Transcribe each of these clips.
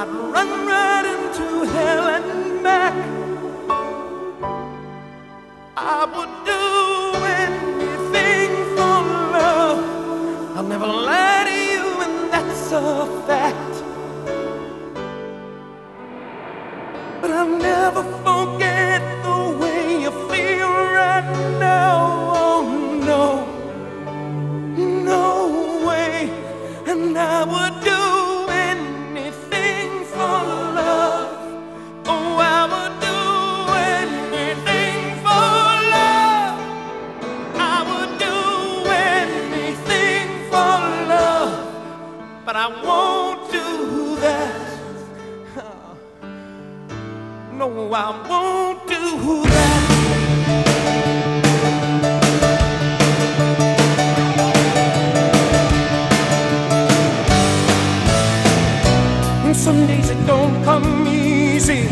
I'd run right into hell. I won't do that. And some days it don't come easy,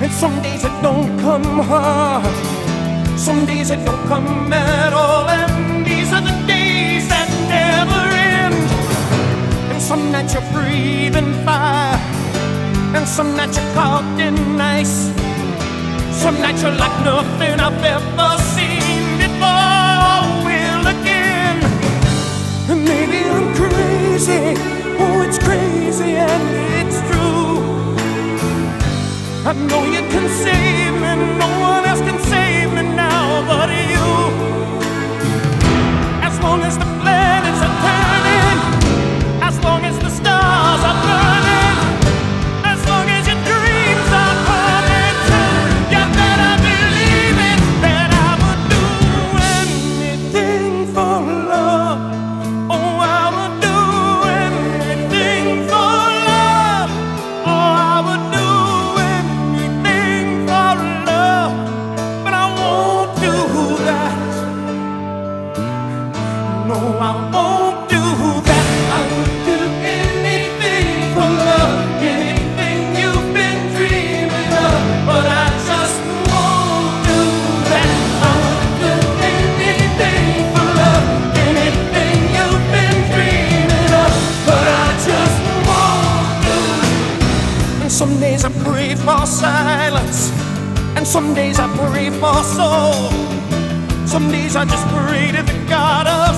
and some days it don't come hard. Some days it don't come at all, and these are the days that never end. And some nights you're breathing fire. Some nights you're talking nice. Some nights you're like nothing I've ever seen before. Will again. Maybe I'm crazy. Oh, it's crazy and it's true. I know you can see. Some days I pray for soul. Some days I just pray to the God of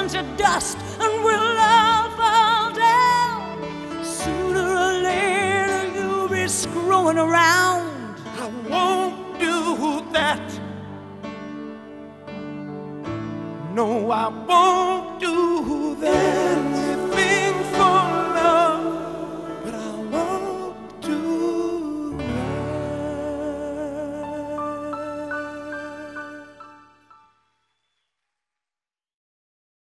into dust and we'll all fall down. Sooner or later, you'll be screwing around. I won't do that. No, I won't do that.